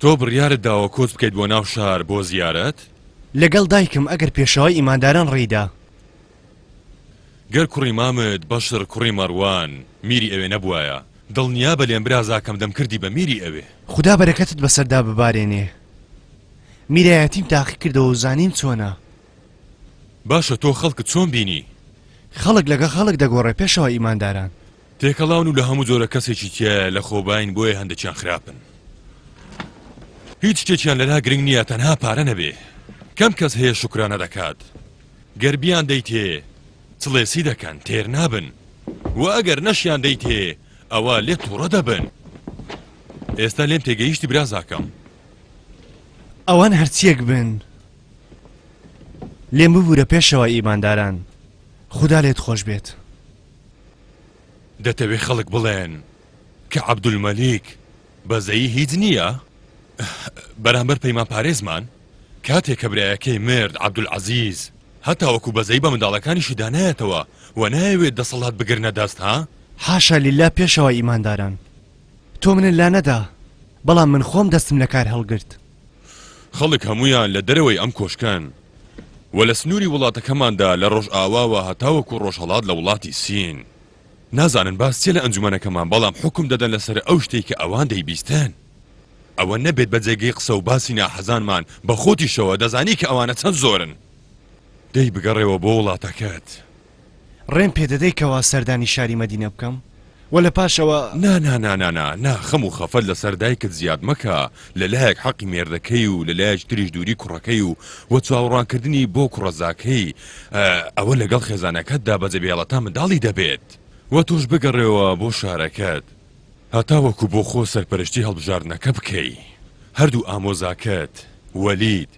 تۆ بڕیارت داوە کۆچ بکەیت بۆ ناو شار بۆ زیارەت؟ لەگەڵ دایکم ئەگەر پێشەوای ئیمانداران ڕیدا گەر کوڕی مامت بەشر کوڕی مەروان میری ئەوێ نەبوایە دڵنیابە لێم برازاکەم دەمکردی بە میری ئەوێ. خودا بەرەکەتت بەسەردا ببارێنێ میرایەتیم تاقی کردەوە و زانیم چۆنە. باشە تۆ خەڵکت چۆن بینی؟ خەڵک لەگە خەڵک دەگۆڕێ پێشەوە ئیمانداران. تێکەڵاون و لە هەموو جۆرە کەسێکی تیایە لە خۆباین بۆیە هەندێکیان خراپن. هیچ شتێکیان لەلا گرنگ نییە تەنها پارە نەبێ کەم کەس هەیە شکرانە دەکات. گەر بیان دەیتێ چڵێسی دەکەن تێر نابن و ئەگەر نەشیان دەیتێ ئەوە لێت توڕە دەبن ئێستا لێم تێگەیشتی برازاکەم ئەوان هەرچیەک بن لێم ببوورە پێشەوە ئیمانداران خدا لێت خۆش بێت دەتەوێ خەڵک بڵێن کە عەبدولمەلیک بەزەیی هیچ نییە بەرامبەر پەیمان پارێزمان کاتێک کە برایەکەی مرد عەبدولعەزیز هەتاوەکو بەزەی بە منداڵەکانیشی دانایەتەوە و نایەوێت دەسەڵات بگرنە دەست ها؟ حاشا للە پێشەوا ئیمانداران تۆ منت لانەدا بەڵام من خۆم دەستم لە کار هەڵگرت. خەڵک هەموویان لە دەرەوەی ئەم کۆشکەن و لە سنووری وڵاتەکەماندا لە ڕۆژئاواوە هەتاوەکو ڕۆژهەڵات لە وڵاتی سین. نازانن باس چیە لە ئەنجومەنەکەمان بەڵام حوکم دەدەن لەسەر ئەو شتەی کە ئەوان دەیبیستن ئەوە نەبێت بە جێگەی قسە و باسی ناحەزانمان بە خۆتیشەوە دەزانی کە ئەوانە چەند زۆرن دەی بگەڕێوە بۆ وڵاتەکەت. ڕێم پێدەدەی کەوا سەردانی شاری مەدینە بکەم؟ وە لە پاشەوە. نانانانانا ناخەم و خەفەت لەسەر دایکت زیاد مەکە لە لایەک حەقی مێردەکەی و لە لایەکی تریش دووری کوڕەکەی و وە چاوڕانکردنی بۆ کوڕەزاکەی ئەوە لەگەڵ خێزانەکەتدا بە جەبێڵە تا منداڵی دەبێت وە تۆش بگەڕێوە بۆ شارەکەت هەتاوەکو بۆ خۆ سەرپەرشتی هەڵبژاردنەکە بکەی هەردوو ئامۆزاکەت وەلید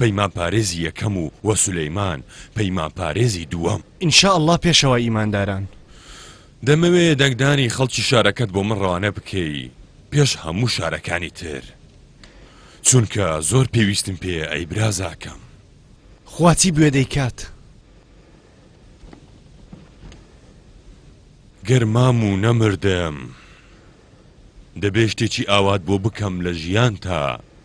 پەیمان پارێزی یەکەم و وە سولەیمان پەیمان پارێزی دووەم. ان شاء اللە پێشەوا ئیمانداران. دەمەوێ دەنگدانی خەڵکی شارەکەت بۆ من ڕەوانە بکەی پێش هەموو شارەکانی تر چونکە زۆر پێویستم پێ ئەی برازاکەم خواچی بوێ دەیکات. گەر مام و نەمردم دەبێ شتێکی ئاوات بۆ بکەم لە ژیانتا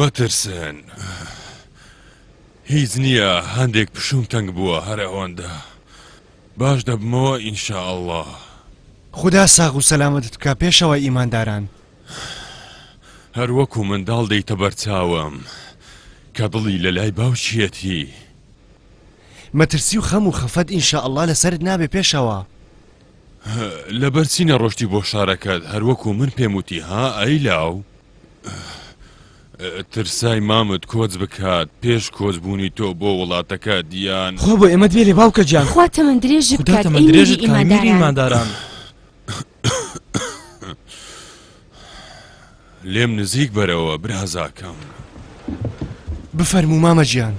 مەترسن هیچ نییە هەندێک پشوم تەنگ بووە هەر ئەوەندە باش دەبمەوە ئینشاءله خدا ساغ و سەلامەتت بکە پێشەوە ئیمانداران هەر وەکو منداڵ دێیتە بەرچاوم کە دڵی لە لای باوکیەتی. مەترسی و خەم و خەفەت ان شاء اللە لەسەرت نابێ پێشەوا. لەبەرچی نەڕۆشتی بۆ شارەکەت هەر وەکو من پێم وتی ها ئەی لاو؟ ترسای مامت کۆچ بکات پێش کۆچبوونی تۆ بۆ وڵاتەکە دییان خۆ بۆ ئێمەت بێ لێ باوکە گیان خوا تەمەن درێژی بکات ئەی میری ئیمانداران. لێم نزیک بەرەوە برازاکەم بفەرموو مامە گیان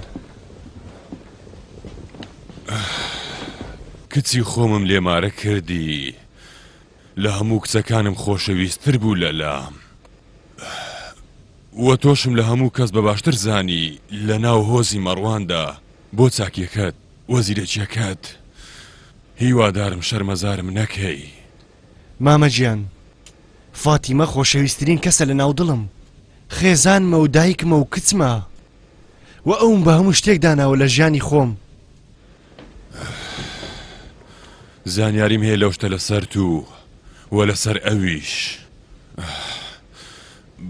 کچی خۆمم لێمارە کردی لە هەموو کچەکانم خۆشەویستتر بوو لە لام وە تۆشم لە هەموو کەس بە باشتر زانی لە ناو هۆزی مەڕواندا بۆ چاکیەکەت وەزیرەکیەکەت هیوادارم شەرمەزارم نەکەی مامە گیان فاتیمە خۆشەویسترین کەسە لە ناو دڵم خێزانمە و دایکمە و کچمە وە ئەوم بە هەموو شتێک داناوە لە ژیانی خۆم. زانیاریم هەیە لەو شتە لەسەر تو وە لەسەر ئەویش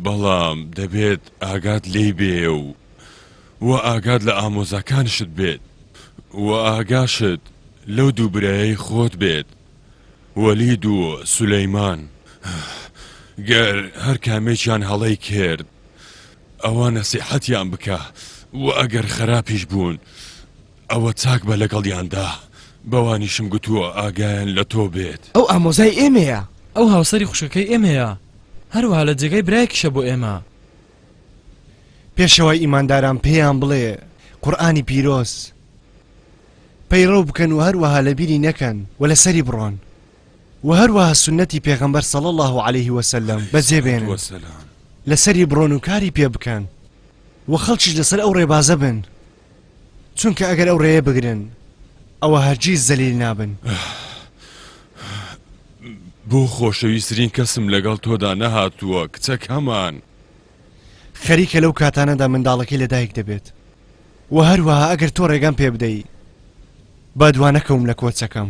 بەڵام دەبێت ئاگات لێی بێ و وە ئاگات لە ئامۆزاکانشت بێت وە ئاگاشت لەو دوو برایەی خۆت بێت وەلید و سولەیمان گەر هەر کامێکیان هەڵەی کرد ئەوە نەسیحەتیان بکە وە ئەگەر خەراپیش بوون ئەوە چاک بە لەگەڵیاندا بەوانیشم گوتووە ئاگایان لە تۆ بێت. ئەو ئامۆزای ئێمەیە. ئەو هاوسەری خوشکەکەی ئێمەیە. هەروەها لە جێگای برایەکیشە بۆ ئێمە. پێشەوای ئیمانداران پێیان بڵێ قورئانی پیرۆز پەیڕەو بکەن و هەروەها لەبیری نەکەن و لەسەری بڕۆن و هەروەها سنەتی پێغەمبەر صلی الله عليه وسلم بەجێ بێنن لەسەری بڕۆن و کاری پێ بکەن و خەڵکیش لەسەر ئەو ڕێبازە بن چونکە ئەگەر ئەو ڕێیە بگرن ئەوە هەرگیز زەلیل نابن. بۆ خۆشەویسترین کەسم لەگەڵ تۆدا نەهاتووە کچەکەمان. خەریکە لەو کاتانەدا منداڵەکەی لە دایک دەبێت و هەروەها ئەگەر تۆ ڕێگەم پێ بدەی با دوانەکەوم لە کۆچەکەم.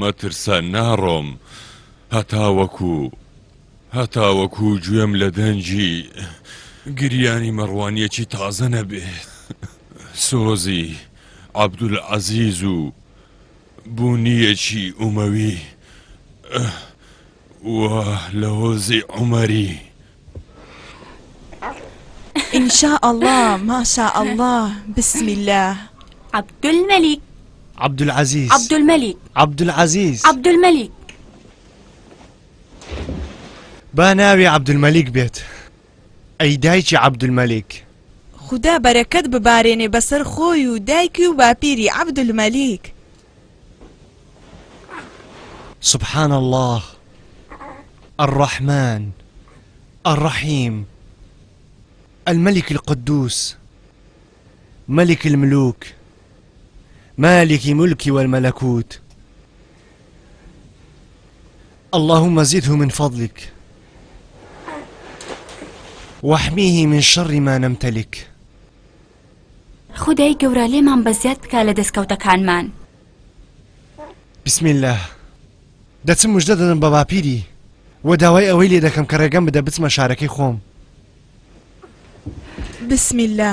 مەترسە ناڕۆم هەتاوەکو هەتاوەکو گوێم لە دەنجی گریانی مەڕوانیەکی تازە نەبێت سۆزی عبدول عزیز و بوونیەکی ئومەوی وە لە هۆزی عمەری ان شاء اللە ما شاء اللە بسم اللە. عبدالملیک. عبدالعزیز. عبدالملیک. عبدالعزیز. عبدالملیک. با ناوی عبدالملیک بێت ئەی دایکی عبدالملیک. خودا بەرەکەت ببارێنێ بەسەر خۆی و دایکی و باپیری عبدالملیک. سبحان الله الرحمن الرحيم الملك القدوس ملك الملوك مالك ملك والملكوت اللهم زده من فضلك واحميه من شر ما نمتلك خودای گەورە لێمان بە زیاد بکا لە دەستکەوتەکانمان. بسم اللە دەچم مژدە دەدەم بە باپیری و داوای ئەوەی لێ دەکەم کە ڕێگەم بدە بچمە شارەکەی خۆم. بسم اللە.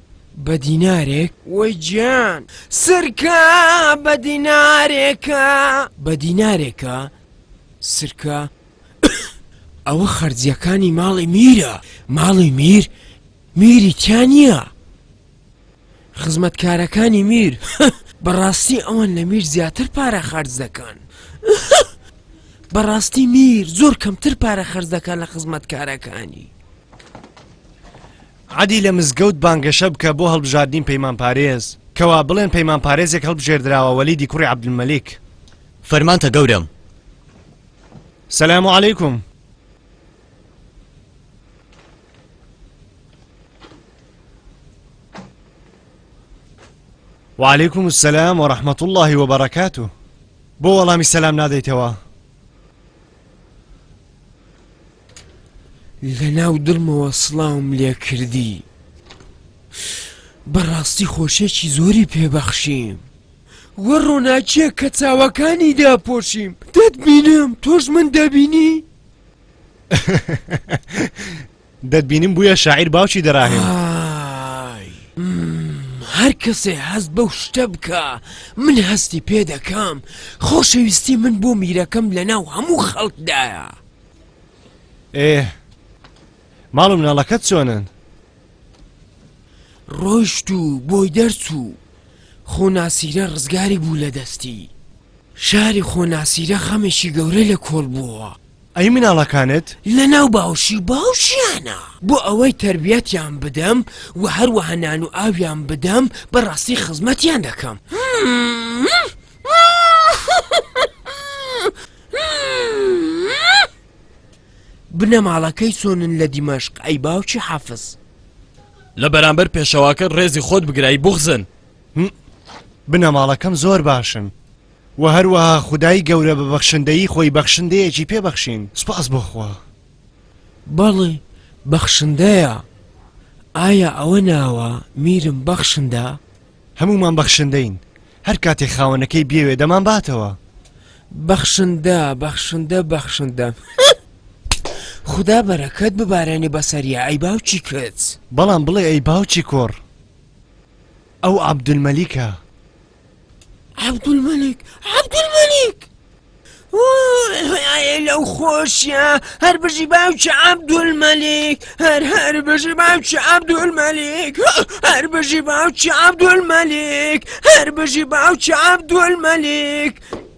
بە دینارێک؟ وەی گیان سرکە بە دینارێکە. بە دینارێکە سرکە؟ ئەوە خەرجییەکانی ماڵی میرە. ماڵی میر میری تیا نییە؟ خزمەتکارەکانی میر؟ بەڕاستی ئەوان لە میر زیاتر پارە خەرج دەکەن. بەڕاستی میر زۆر کەمتر پارە خەرج دەکات لە خزمەتکارەکانی. عەدی لە مزگەوت بانگەشە بکە بۆ هەڵبژاردنی پەیمانپارێز کەوا بڵێن پەیمانپارێزێک هەڵبژێردراوە وەلیدی کوڕی عەبدولمەلیک. فەرمانتە گەورەم. سلام علیکم. وعلیکم السلام ورحمة اللە وبرکاته بۆ وەڵامی سەلام نادەیتەوە؟ لەناو دڵمەوە سڵاوم لێکردی بەڕاستی خۆشێکی زۆری پێبەخشیم وە ڕۆناکیە کە چاوەکانی داپۆشیم دەتبینم تۆش من دەبینی دەتبینم بویە شاعیر باوکی دەراهێنی. ئای هەر کەسێ هەست بەو شتە بکا من هەستی پێ دەکەم خۆشەویستی من بۆ میرەکەم لەناو هەموو خەڵکدایە. ئێه ماڵ و مناڵەکەت چۆنن؟ ڕۆیشت و بۆی دەرچوو خۆ ناسیرە ڕزگاری بوو لە دەستی شاری خۆ ناسیرە خەمێکی گەورەی لە کۆڵ بووەوە. ئەی مناڵەکانت؟ لەناو باوشی باوشیانە. بۆ ئەوەی تەربیەتیان بدەم و هەروەها نان و ئاویان بدەم بەڕاستی خزمەتیان دەکەم. بنەماڵەکەی چۆنن لە دیمەشق ئەی باوکی حەفز؟ لە بەرامبەر پێشەواکە ڕێزی خۆت بگرای بوخزن. بنەماڵەکەم زۆر باشن. وە هەروەها خودای گەورە بە بەخشندەیی خۆی بەخشندەیەکی پێ بەخشین سوپاس بۆ خوا. بەڵێ بەخشندەیە ئایا ئەوە ناوە میرم بەخشندە؟ هەموومان بەخشندەین هەر کاتێ خاوەنەکەی بیەوێ دەمان باتەوە. بەخشندە بەخشندە بەخشندە خودا بەرەکەت ببارێنێ بەسەریا ئەی باوکی کچ. بەڵام بڵێ ئەی باوکی کوڕ ئەو عەبدولمەلیکە. عەبدولمەلیک! عەبدولمەلیک! ئای لەو خۆشیە هەر بژی باوکی عەبدولمەلیک هەر هەر بژی باوکی عەبدولمەلیک هەر بژی باوکی عەبدولمەلیک هەر بژی باوکی عەبدولمەلیک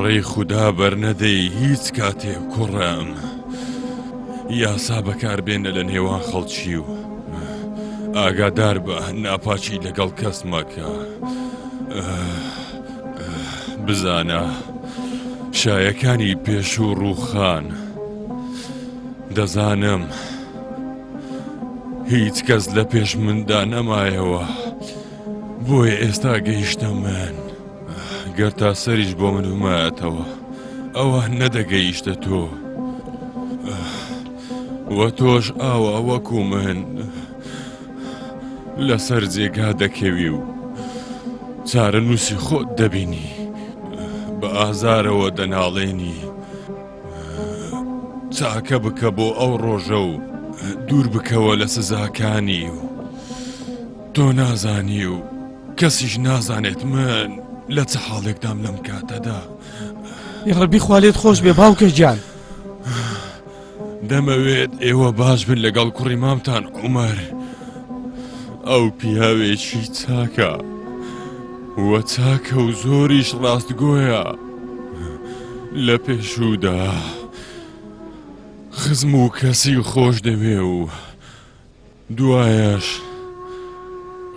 ڕێی خودا بەرنەدەی هیچ کاتێ کوڕم یاسا بەکاربێنە لە نێوان خەڵکی و ئاگادار بە ناپاچی لەگەڵ کەس مەکە بزانە شایەکانی پێشوو ڕووخان دەزانم هیچ کەس لە پێش مندا نەمایەوە. بۆیە ئێستا گەیشتە من گەر تا سەریش بۆ من هومایەتەوە ئەوە نەدەگەیشتە تۆ وە تۆش ئاوا وەکو من لەسەر جێگا دەکەوی و چارە نووسی خۆت دەبینی بە ئازارەوە دەناڵێنی چاکە بکە بۆ ئەو ڕۆژە و دوور بکەوە لە سزاکانی و تۆ نازانی و کەسیش نازانێت من لە چ حاڵێکدام لەم کاتەدا ڕبی خوالێت خۆش بێ باوکە گیان دەمەوێت ئێوە باش بن لەگەڵ کوڕی مامتان عمر ئەو پیاوێکی چاکە وە چاکە و زۆریش ڕاستگۆیە لە پێشوودا خزم و کەسی خۆش دەوێ و دوایەش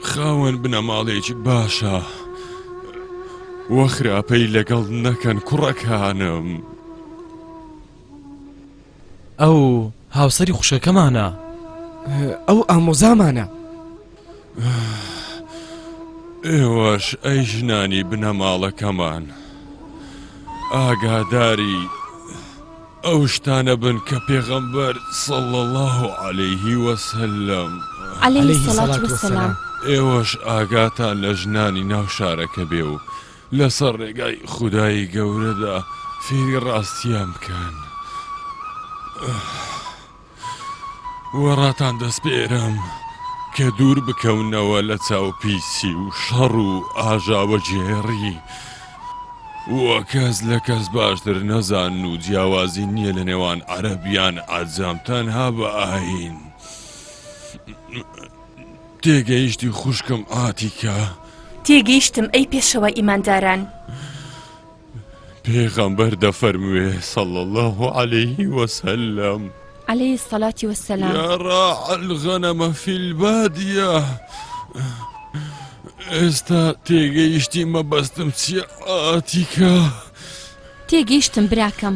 خاوەن بنەماڵەیەکی باشە وە خراپەی لەگەڵ نەکەن کوڕەکانم ئەو هاوسری خوشەکەمانە ئەو ئامۆزامانە ئێوەش ئەی ژنانی بنەماڵەکەمان ئاگاداری ئەو شتانە بن کە پێغەمبەر، صلی اللە علیه وسلم، علیه الصلوة والسلام، ئێوەش ئاگاتان لە ژنانی ناو شارەکە بێ و لەسەر ڕێگای خودایی گەورەدا فێری ڕاستیان بکەن. وە ڕاتان دەسپێرم کە دوور بکەونەوە لە چاو پیسی و شەڕ و ئاژاوە گێڕی و کەس لە کەس باشتر نەزانن و جیاوازی نییە لە نێوان عەرەب یان عەجەم تەنها بە ئاین. تێگەیشتی خوشکم ئاتیکە؟ تێگەیشتم ئەی پێشەوا ئیمانداران. پێغەمبەر دەفەرموێ صلی اللە علیه وسلم. علیه الصلوة والسلام. یا راع الغنم فی البادیە ئێستا تێگەیشتی مەبەستم چیە ئاتیکە تێگەیشتم براکەم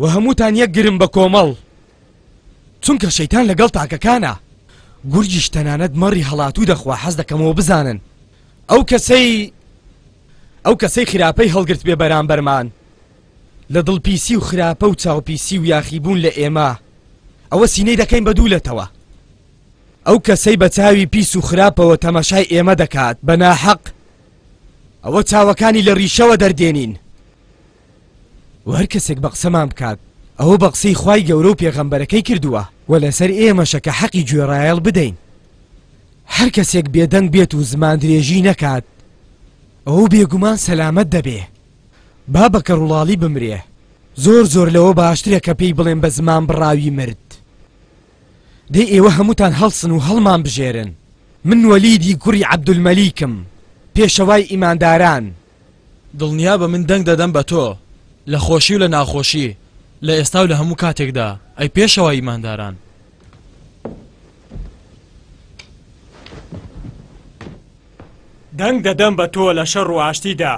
وە هەمووتان یەک گرن بە کۆمەڵ چونکە شەیتان لەگەڵ تاکەکانە گورجیش تەنانەت مەڕی هەڵاتوو دەخوا حەز دەکەمەوە بزانن ئەو کەسەی ئەو کەسەی خراپەی هەڵگرت بێ بەرامبەرمان لە دڵپیسی و خراپە و چاوپیسی و یاخیبوون لە ئێمە ئەوە سینەی دەکەین بە دوولەتەوە ئەو کەسەی بە چاوی پیس و خراپەوە تەمەشای ئێمە دەکات بە ناحەق ئەوە چاوەکانی لە ڕیشەوە دەردێنین وەهەر کەسێک بەقسەمان بکات ئەوە بەقسەی خوای گەورەو پێغەمبەرەکەی کردووە وە لەسەر ئێمەشە کە حەقی گوێڕایەڵ بدەین هەر کەسێک بێدەنگ بێت و زمان درێژی نەکات ئەو بێگومان سەلامەت دەبێ با بە کەڕوڵاڵی بمرێ زۆر زۆر لەوە باشترە کە پێی بڵێن بە زمان بڕاوی مرد دەی ئێوە هەمووتان هەڵسن و هەڵمان بژێرن من وەلیدی گوڕی عەبدولمەلیکم پێشەوای ئیمانداران دڵنیابە من دەنگ دەدەم بە تۆ لە خۆشی و لە ناخۆشی، لە ئێستا و لە هەموو کاتێکدا، ئەی پێشەوا ئیمانداران! دەنگ دەدەم بە تۆ لە شەڕ و ئاشتیدا،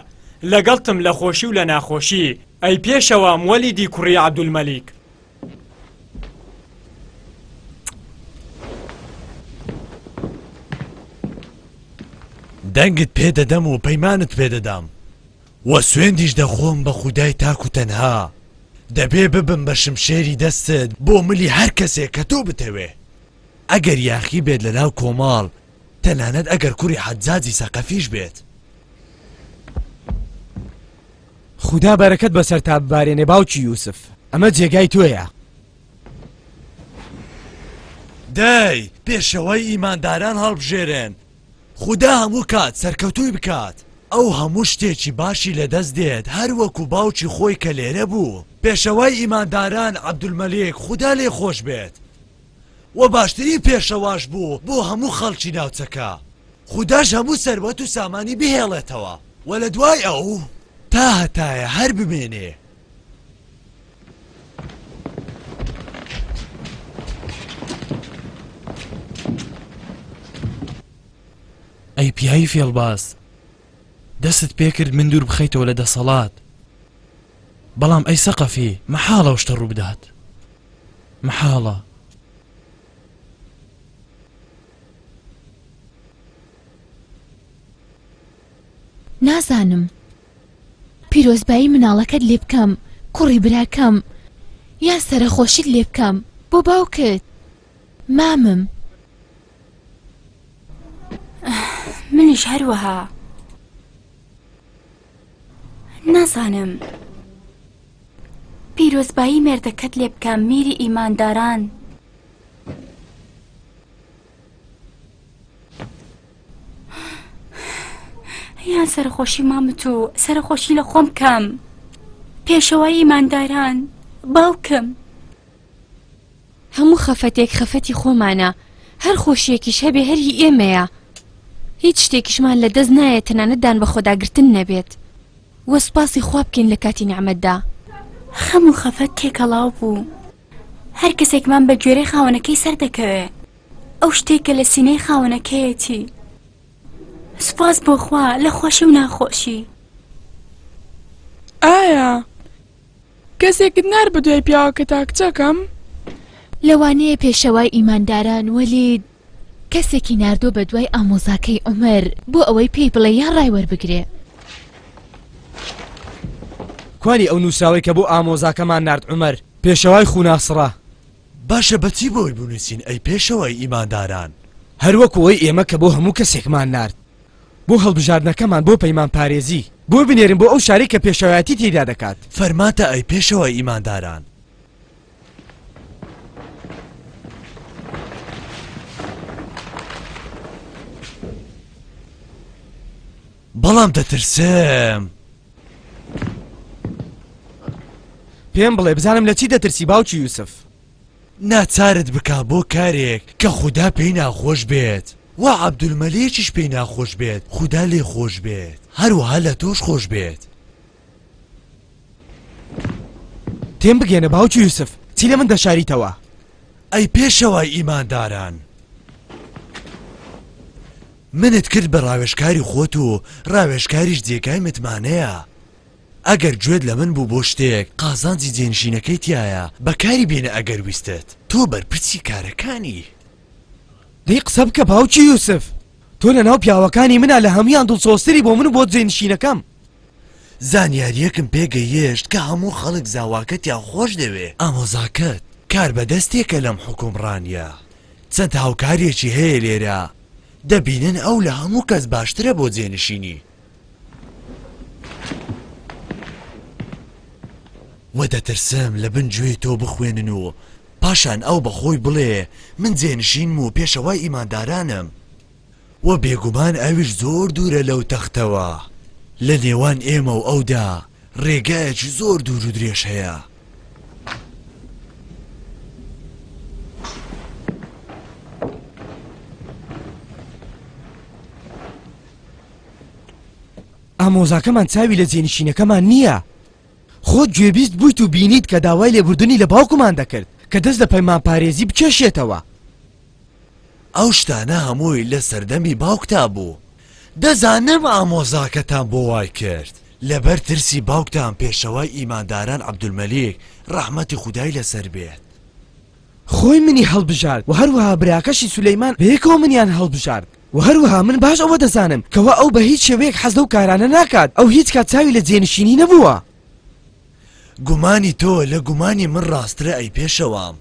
لەگەڵتم لە خۆشی و لە ناخۆشی، ئەی پێشەوام وەلیدی کوڕی عەبدولمەلیک! دەنگت پێ دەدەم و پەیمانت پێ دەدام وە سوێندیش دەخۆم بە خودای تاک و تەنها دەبێ ببم بە شمشێری دەستت بۆ ملی هەر کەسێک کە تۆ بتەوێ ئەگەر یاخی بێت لە ناو کۆماڵ تەنانەت ئەگەر کوڕی حەجاجی سەقەفیش بێت خودا بەرەکەت بەسەر تا ببارێنێ باوکی یوسف ئەمە جێگای تۆیە دەی پێشەوەی ئیمانداران هەڵبژێرێن خودا هەموو کات سەرکەوتوی بکات ئەو هەموو شتێکی باشی لەدەست دێت هەروەکو باوکی خۆی کە لێرە بوو پێشەوای ئیمانداران عبدولمەلێک خودا لێ خۆش بێت وە باشترین پێشەواش بوو بۆ هەموو خەڵکی ناوچەکە خوداش هەموو سەروەت و سامانی بهێڵێتەوە وە لە دوای ئەو تا هەتایە هەر بمێنێ. ئەی پیاوی فێڵباز دەستت پێکرد من دوور بخەیتەوە لە دەسەڵات بەڵام ئەی سەقەفی مەحاڵەو شتە ڕووبدات مەحاڵە. نازانم پیرۆزبایی مناڵەکەت لێ بکەم کوڕی براکەم یان سەرەخۆشیت لێ بکەم بۆ باوکت مامم منیش هەروەها. نازانم پیرۆزبایی مێردەکەت لێ بکە میری ئیمانداران یان سەرخۆشی مامت و سەرخۆشی لە خۆم کەم پێشەوای ئیمانداران باوکم هەموو خەفەتێک خەفەتی خۆمانە، هەر خۆشیەکیش هەبێ هەر هی ئێمەیە، هیچ شتێکیشمان لە دەست نایەت تەنانەت دانبەخۆداگرتن نەبێت و سوپاسی خوا بکەین لە کاتی نیعمەتدا. خەم و خەفەت تێکەڵاو بوو، هەر کەسێکمان بە گوێرەی خاوەنەکەی سەردەکەوێ، ئەو شتەی کە لە سینەی خاوەنەکەیەتی، سوپاس بۆ خوا لە خۆشی و ناخۆشی. ئایا کەسێکت نار بەدوای پیاوەکەتا کچەکەم؟ لەوانەیە پێشەوای ئیمانداران وەلید کەسێکی ناردووە بەدوای ئامۆزاکەی عومەر بۆ ئەوەی پێی بڵێ یان ڕای وەربگرێ. کوانی ئەو نووسراوەی کە بۆ ئامۆزاکەمان نارد عومەر پێشەوای خوناسڕە؟ باشە بەچی بۆی بنووسین ئەی پێشەوای ئیمانداران؟ هەروەکو ئەوەی ئێمە کە بۆ هەموو کەسێکمان نارد. بۆ هەڵبژاردنەکەمان بۆ پەیمان پارێزی بۆ بنێرن بۆ ئەو شارەی کە پێشەوایەتی تێیدا دەکات. فەرماتە ئەی پێشەوا ئیمانداران. بەڵام دەترسم. پێم بڵێ بزانم لە چی دەترسی باوکی یوسف. ناچارت بکا بۆ کارێک کە خودا پێی ناخۆش بێت وا عەبدولمەلیکیش پێی ناخۆش بێت خودا لێ خۆش بێت هەروەها لە تۆش خۆش بێت. تێم بگەیەنە باوکی یوسف چی لە من دەشاریتەوە؟ ئەی پێشەوای ئیمانداران منت کرد بە ڕاوێژکاری خۆت و ڕاوێژکاریش جێگای متمانەیە. ئەگەر گوێت لە من بوو بۆ شتێک قازانجی جێنشینەکەی تیایە بەکاری بێنە ئەگەر ویستت تۆ بەرپرسی کارەکانی. دەی قسە بکە باوکی یوسف تۆ لە ناو پیاوەکانی منە لە هەمویان دڵسۆزتری بۆ من و بۆ جێنشینەکەم. زانیاریەکم پێ گەیشت کە هەموو خەڵک زاواکەتیان خۆش دەوێ ئامۆزاکەت کاربەدەستێکە لەم حوکومڕانیە چەند هاوکارێکی هەیە لێرە دەبینن ئەو لە هەموو کەس باشترە بۆ جێنشینی. وە دەترسم لە بن گوێی تۆ بخوێنن و پاشان ئەو بەخۆی بڵێ من جێنشینم و پێشەوای ئیماندارانم وە بێگومان ئەویش زۆر دوورە لەو تەختەوە لە نێوان ئێمە و ئەودا ڕێگایەکی زۆر دوور و درێژ هەیە ئامۆزاکەمان چاوی لە جێنشینەکەمان نییە خۆت گوێبیست بوویت و بینیت کە داوای لێبوردنی لە باوکمان دەکرد کە دەست لە پەیمان پارێزی بکێشێتەوە ئەو شتانە هەمووی لە سەردەمی باوکتا بوو دەزانم ئامۆزاکەتان بۆ وای کرد لەبەر ترسی باوکتان پێشەوای ئیمانداران عەبدولمەلیک ڕەحمەتی خودای لەسەر بێت خۆی منی هەڵبژارد و هەروەها براکەشی سولەیمان بەیەکەوە منیان هەڵبژارد و هەروەها من باش ئەوە دەزانم کەوا ئەو بە هیچ شێوەیەک حەز لەو کارانە ناکات ئەو هیچ کات چاوی لە جێنشینی نەبووە. گومانی تۆ لە گومانی من ڕاستترە ئەی پێشەوام.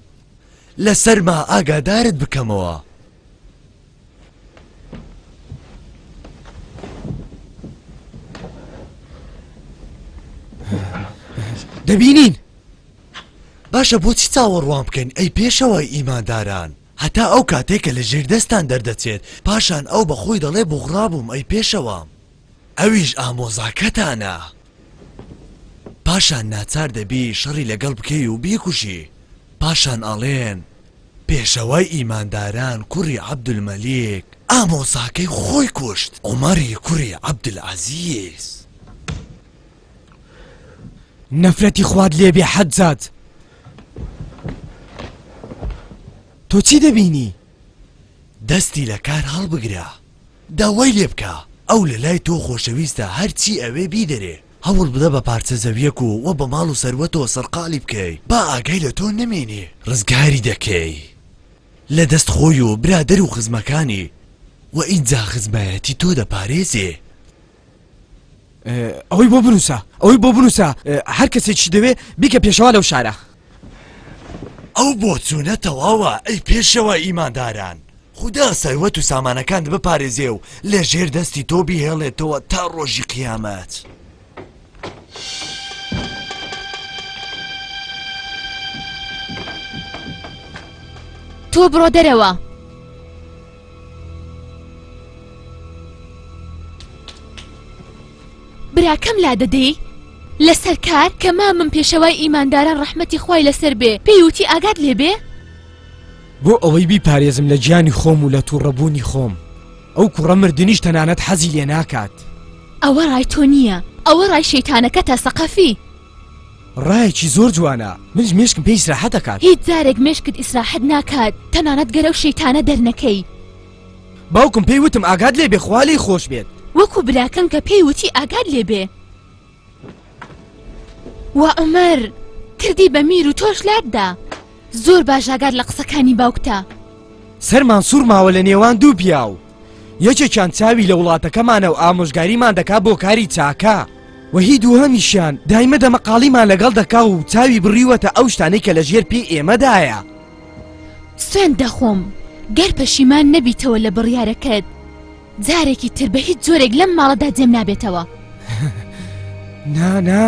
لە سەرما ئاگادارت بکەمەوە. دەبینین. باشە بۆچی چاوەڕوان بکەین ئەی پێشەوا ئیمانداران هەتا ئەو کاتەی کە لە ژێر دەستان دەردەچێت پاشان ئەو بە خۆی دەڵێ بوغڕابووم ئەی پێشەوام ئەویش ئامۆزاکەتانە پاشان ناچار دەبی شەڕی لەگەڵ بکەی و بیکوژی پاشان ئەڵێن پێشەوای ئیمانداران کوڕی عەبدولمەلیک ئامۆزاکەی خۆی کوشت عومەری کوڕی عەبدولعەزیز. نەفرەتی خوات لێبێ حەجاج تۆ چی دەبینی؟ دەستی لە کار هەڵبگرە داوای لێ بکە ئەو لە لای تۆ خۆشەویستە هەرچی ئەوێ بیدەرێ هەوڵ بدە بە پارچە زەویەک و وە بە ماڵ و سەروەتەوە سەرقالی بکەی با ئاگای لە تۆ نەمێنێ ڕزگاری دەکەی لە دەست خۆی و برادەر و خزمەکانی وە ئینجا خزمایەتی تۆ دەپارێزێ ئەوەی بۆ بنووسە ئەوەی بۆ بنووسە هەر کەسێکی دەوێ بیکە پێشەوا لەو شارە ئەو بۆ چوونە تەواوە ئەی پێشەوە ئیمانداران خدا سەروەت و سامانەکانت بپارێزێ و لە ژێر دەستی تۆ بهێڵێتەوە تا ڕۆژی قیامەت. تۆ بڕۆ دەرەوە براکەم لادەدەی لەسەر کار کە مامم پێشەوای ئیمانداران ڕەحمەتی خوای لەسەر بێ پێی وتی ئاگات لێبێ بۆ ئەوەی بیپارێزم لە گیانی خۆم و لە تووڕەبوونی خۆم ئەو کوڕە مردنیش تەنانەت حەزی لێ ناکات ئەوە ڕای تۆ نییە ئەوە ڕای شەیتانەکەتە سەقەفی. ڕایەکی زۆر جوانە منش مێشکم پێ ئیسراحەت دەکات. هیچ جارێک مێشکت ئیسراحەت ناکات تەنانەت گەر ئەو شەیتانە دەرنەکەی. باوکم پێی وتم ئاگات لێبێ خوا لێی خۆش بێت. وەکو براکەم کە پێی وتی ئاگات لێبێ. وە عومەر کردی بە میر و تۆش لاتدا. زۆر باش ئاگات لە قسەکانی باوکتە. سەرمان سوڕماوە لە نێوان دوو پیاو یەکێکیان چاوی لە وڵاتەکەمانە و ئامۆژگاریمان دەکا بۆ کاری چاکە و هی دووهەمیشیان دایمە دەمەقاڵیمان لەگەڵ دەکا و چاوی بڕیوەتە ئەو شتانەی کە لە ژێر پێی ئێمەدایە. سوێند دەخۆم گەر پەشیمان نەبیتەوە لە بڕیارەکەت. جارێکی تر بە هیچ جۆرێک لەم ماڵەدا جێم نابێتەوە نانا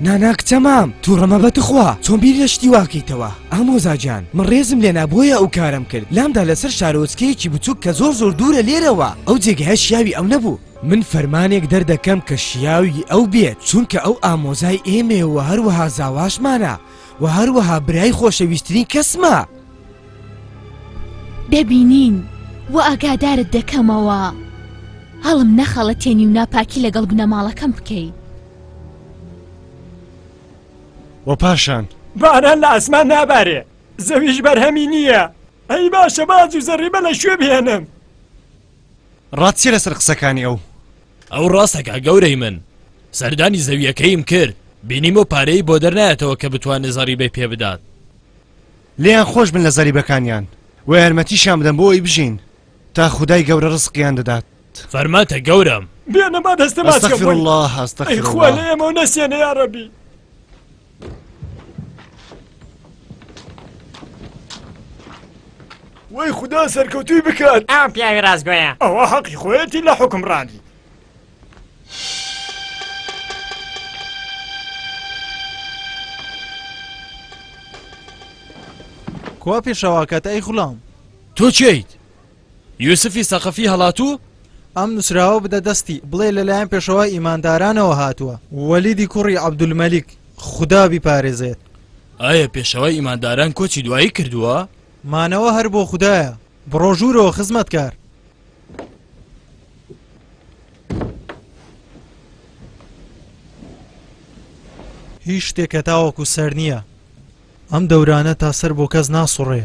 نانا کچەمام تووڕەمە بە تخوا چۆن بیر لە شتی واکەیتەوە ئامۆزاجان من ڕێزم لێنا بۆیە ئەو کارم کرد لامدا لەسەر شارۆچکەیەکی بچووک کە زۆر زۆر دوورە لێرەوە ئەو جێگەهە شیاوی ئەو نەبوو من فەرمانێک دەردەکەم کە شیاوی ئەو بێت چونکە ئەو ئامۆزای ئێمەوە هەروەها زاواشمانە و هەروەها برای خۆشەویستترین کەسمە دەبینین و ئاگادارت دەکەمەوە هەڵم نەخەڵەتێنی و ناپاکی لەگەڵ بنەماڵەکەم بکەی. وە پاشان باران لە ئاسمان نابارێ زەویش بەرهەمی نییە ئەی باشە باج و زەڕیبە لە شوێ بێنم ڕات چی لەسەر قسەکانی ئەو ئەو ڕاستەکە گەورەی من سەردانی زەویەکەیم کرد بینیم و پارەی بۆ دەرنایەتەوە کە بتوانێت زەڕیبەی پێ بدات لێیان خۆش بن لە زەریبەکانیان وە یارمەتیشیان بدەن بۆ ئەوەی بژین تا خودای گەورە ڕزقیان دەدات. فەرماتە گەورەم. بیانە با دەستە ماچ کەم بۆی. ئەی خوا لە ئێمەو نەسێنە یا ڕەبی. وەی خودا سەرکەوتوی بکات ئەم پیاوی ڕاستگۆیە ئەوە حەقی خۆیەتی لە حوکمڕانی. کوا پێشەواکەت ئەی غلام تۆ چیت؟ یوسفی سەقفی هەڵاتوو؟ ئەم نووسراوە بدە دەستی بڵێ لەلایەن پێشەوە ئیماندارانەوە هاتووە وەلیدی کوڕی عەبدولمەلیک خدا بیپارێزێت ئایا پێشەوەی ئیمانداران کۆچی دوایی کردووە؟ مانەوە هەر بۆ خوددایە بڕۆژوورەوە خزمەتکار هیچ شتێکە تاوەکو سەر نییە ئەم دەورانە تا سەر بۆ کەس ناسوڕێ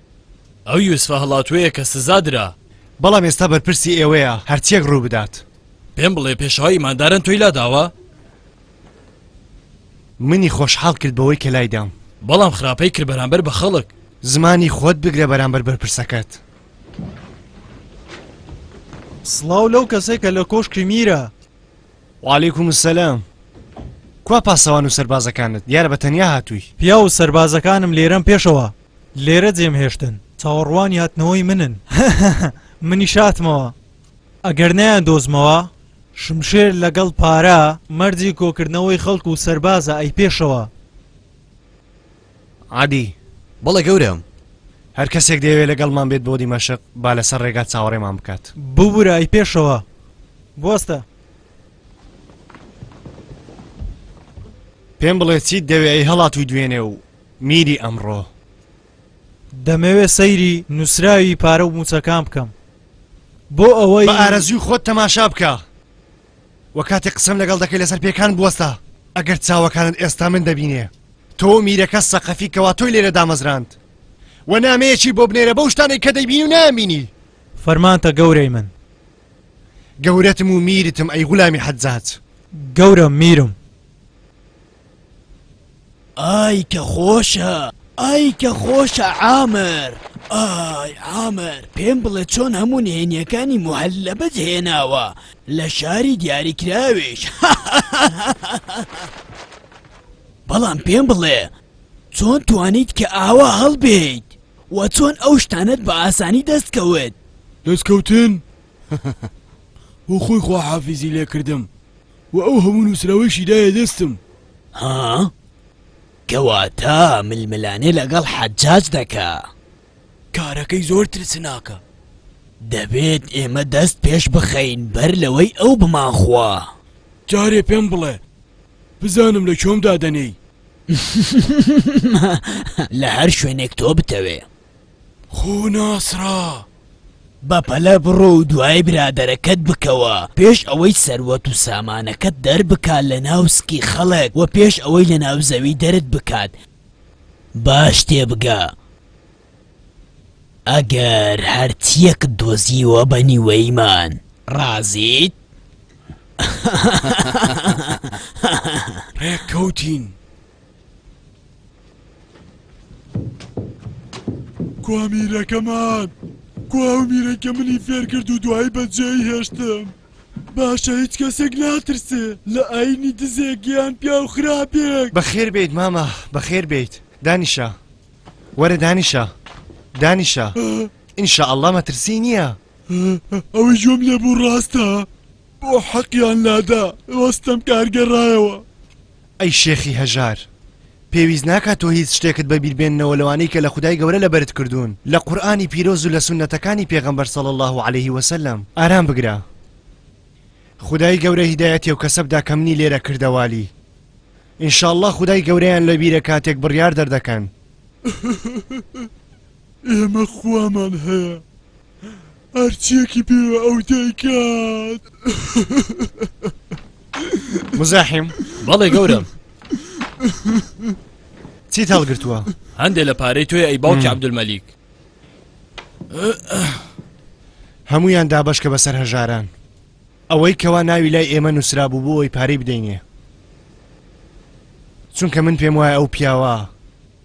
ئەو یوسفە هەڵاتووەیە کە سزا درا. بەڵام ئێستا بەرپرسی ئێوەیە هەرچییەک ڕوو بدات. پێم بڵێ پێشەوای ئیمانداران تۆی لا داوە؟ منی خۆشحاڵ کرد بەوەی کە لای دام. بەڵام خراپەی کرد بەرامبەر بە خەڵک. زمانی خۆت بگرە بەرامبەر بەرپرسەکەت. سڵاو لەو کەسێک کە لە کۆشکی میرە. وعلیکم السلام کوا پاسەوان و سەربازەکانت دیارە بە تەنیا هاتووی. پیاو و سەربازەکانم لێرەن پێشەوە. لێرە جێم هێشتن چاوەڕوانی هاتنەوەی منن هەهەهە منیش هاتمەوە ئەگەر نەیاندۆزمەوە شمشێر لەگەڵ پارە مەرجی کۆکردنەوەی خەڵک و سەربازە ئەی پێشەوا. عادی، بەڵێ گەورەم. هەر کەسێک دەیەوێت لەگەڵمان بێت بۆ دیمەشق با لەسەر ڕێگا چاوەڕێمان بکات. ببورە ئەی پێشەوا. بوەستە. پێم بڵێ چیت دەوێ ئەی هەڵاتووی دوێنێ و میری ئەمڕۆ دەمەوێت سەیری نوسراوی پارە و موچەکان بکەم بۆ ئەوەی بە ئارەزوی خۆت تەماشا بکە وە کاتێک قسەم لەگەڵ دەکەی لەسەر پێکان بوەستە ئەگەر چاوەکانت ئێستا من دەبینێ تۆ میرەکە سەقەفی کەوا تۆی لێرە دامەزراند وە نامەیەکی بۆ بنێرە بەو شتانەی کە دەیبین و نامینی فەرمانتە گەورەی من گەورەتم و میرتم ئەی غولامی حەجاج گەورە میرم ئای کە خۆشە ئای کە خۆشە عامر ئای عامر پێم بڵێ چۆن هەموو نهێنیەکانی موهل لە بەج هێناوە لە شاری دیاریکراویش بەڵام پێم بڵێ چۆن توانیت کە ئاوا هەڵبێیت و چۆن ئەو شتانت بە ئاسانی دەست کەوت دەستکەوتن و خۆی خواحافیزی لێکردم وە ئەو هەموو نوسراوەیشی دایە دەستم. ها؟ کەواتە ململانێ لەگەڵ حەجاج دەکا. کارەکەی زۆر ترسناکە. دەبێت ئێمە دەست پێش بخەین بەر لەوەی ئەو بمانخوا. جارێ پێم بڵێ بزانم لە کوێم دادەنێی. لە هەر شوێنێک تۆ بتەوێ. خۆ ناسرا بەپەلە بڕۆ و دوای برادەرەکەت بکەوە پێش ئەوەی سەروەت و سامانەکەت دەربکات لە ناو سکی خەڵک و پێش ئەوەی لە ناو زەوی دەرت بکات باش تێبگە ئەگەر هەرچیەکت دۆزیوە بە نیوەیمان ڕازیت؟ ڕێککەوتین کوا میرەکەمان کوا و میرە کە منی فێرکرد و دوایی بەجێی هێشتم باشە هیچ کەسێک ناترسێ لە ئاینی دزێکیان پیا و خراپێک بەخێر بیت مامە بەخێر بیت دانیشە وەرە دانیشە دانیشە ئینشا ئەللا مەترسی نییە ئەوەی جۆم لێبوو ڕاستە بۆ حەقیان لادا وەستم کارگەڕایەوە ئەی شێخی هەژار پێویست ناکات تۆ هیچ شتێکت بە بیر بێننەوە لەوانەی کە لە خودای گەورە لە بەرت کردوون لە قورئانی پیرۆز و لە سوننەتەکانی پێغەمبەر صلی اللە علیه وسلم ئارام بگرە خودای گەورە هیدایەتی ئەو کەسە بدا کە منی لێرە کردە والی ان شاء اللە خودای گەورەیان لە بیرە کاتێک بڕیار دەردەکەن ئێمە خوامان هەیە ئارچیەکی پێوە ئەو دەیکات. مزاحیم بەڵێ گەورم چیت هەڵگرتووە هەندێک لە پارەی توێ ئەی باوکی عبدولمەلیک هەمویان دابشکە بەسەر هەژاران ئەوەی کەوا ناوی لای ئێمە نووسرا بوو بۆ ئەوی پارەی بدەینێ چونکە من پێم وایە ئەو پیاوە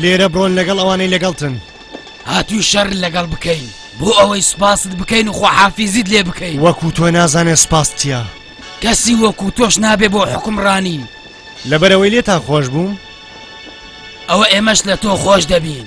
لێرە بڕۆن لەگەڵ ئەوانەی لەگەڵتن هاتووی شەر لەگەڵ بکەین بۆ ئەوەی سوپاست بکەین و خۆحافیزیت لێ بکەین وەکو تۆ نازانێت سپاستە کەسی وەکو تۆش نابێ بۆ حکومڕانی لەبەرەوەی لێتان خۆش بووم ئەوە ئێمەش لە تۆ خۆش دەبین.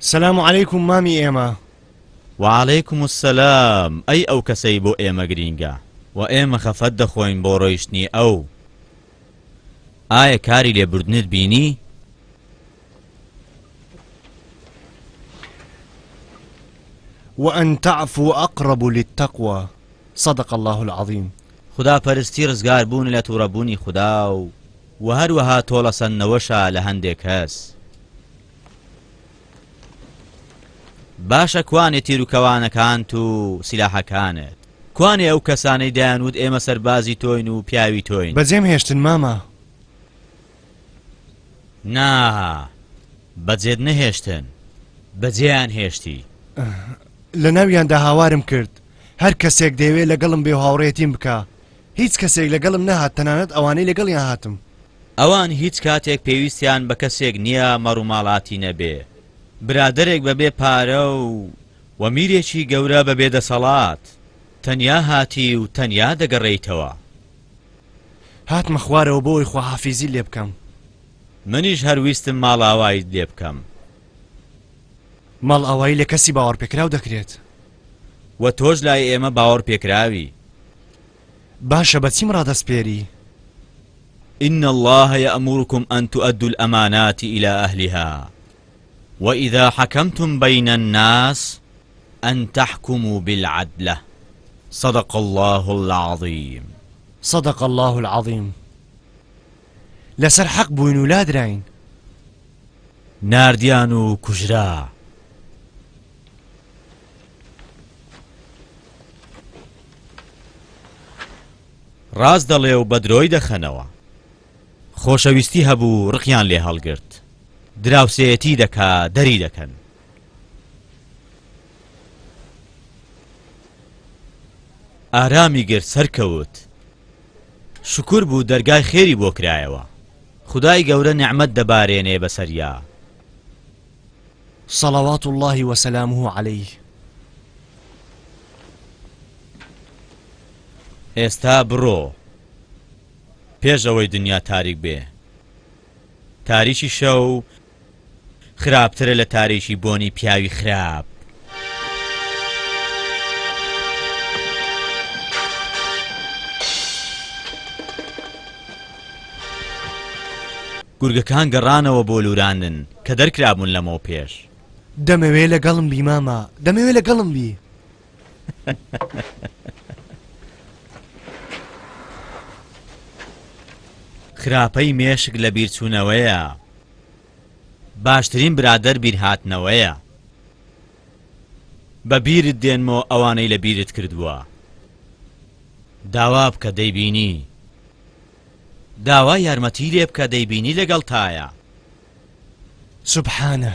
سلام علیکم مامی ئێمە وعلیکم و سەسلام ئەی ئەو کەسەی بۆ ئێمە گرینگە و ئێمە خەفەت دەخۆین بۆ ڕۆیشتنی ئەو ئایا کاری لێبوردنت بینی؟ وان تعفو اقرب للتقوی صدق اللە العظیم خودا پەرستی ڕزگار بوون لە توڕە بوونی خودا و وە هەروەها تۆڵە سەندنەوەشە لە هەندێک کەس. باشە کوانێ تیروکەوانەکانت و سیلاحەکانت کوانێ ئەو کەسانەی دایانوت ئێمە سەربازی تۆین و پیاوی تۆین بەجێم هێشتن مامە. نا، بەجێت نەهێشتن، بەجێیان هێشتی. لەناویاندا هاوارم کرد، هەر کەسێک دەیەوێت لەگەڵم بێ و هاوڕێیەتیم بکا. هیچ کەسێک لەگەڵم نەهات، تەنانەت ئەوانەی لەگەڵیان هاتم. ئەوان هیچ کاتێک پێویستیان بە کەسێک نییە مەڕوماڵاتی نەبێ، برادەرێک بەبێ پارە و و میرێکی گەورە بەبێ دەسەڵات. تەنیا هاتی و تەنیا دەگەڕێیتەوە. هاتمە خوارەوە بۆوەی خواحافیزیت لێ بکەم. منیش هەر ویستم ماڵئاواییت لێ بکەم. ماڵئاوایی لە کەسی باوەڕپێکراو دەکرێت. و تۆش لای ئێمە باوەڕپێکراوی. باشە بە چیم ڕادەسپێری؟ ان اللە یامرکم ان تؤدوا الامانات الی اهلها وإذا حکمتم بین الناس ان تحکموا بالعدلە صدق اللە العظیم. صدق اللە العظیم لەسەر حەق بووین و لادراین. ناردیان و کوژرا. ڕاست دەڵێ و بەدرۆی دەخەنەوە. خۆشەویستی هەبوو ڕقیان لێ هەڵگرت دراوسێیەتی دەکا دەری دەکەن. ئارامی گرت سەرکەوت شکر بوو دەرگای خێری بۆ کرایەوە خدای گەورە نعممەت دەبارێنێ بەسەریا صلوات الله وسلامه عليه ئێستا بڕۆ پێش ئەوەی دنیا تاریک بێ. تاریکی شەو خراپترە لە تاریکی بۆنی پیاوی خراپ. گورگەکان گەڕانەوە بۆ لوراندن کە دەرکرابوون لەمەو پێش. دەمەوێ لەگەڵم بی مامە دەمەوێ لەگەڵم بی. خراپەی مێشک لە بیرچوونەوەیە باشترین برادەر بیرهاتنەوەیە بە بیرت دێنمەوە ئەوانەی لە بیرت کردووە داوا بکە دەیبینی داوا یارمەتی لێ بکە دەیبینی لەگەڵ تایە سبحانە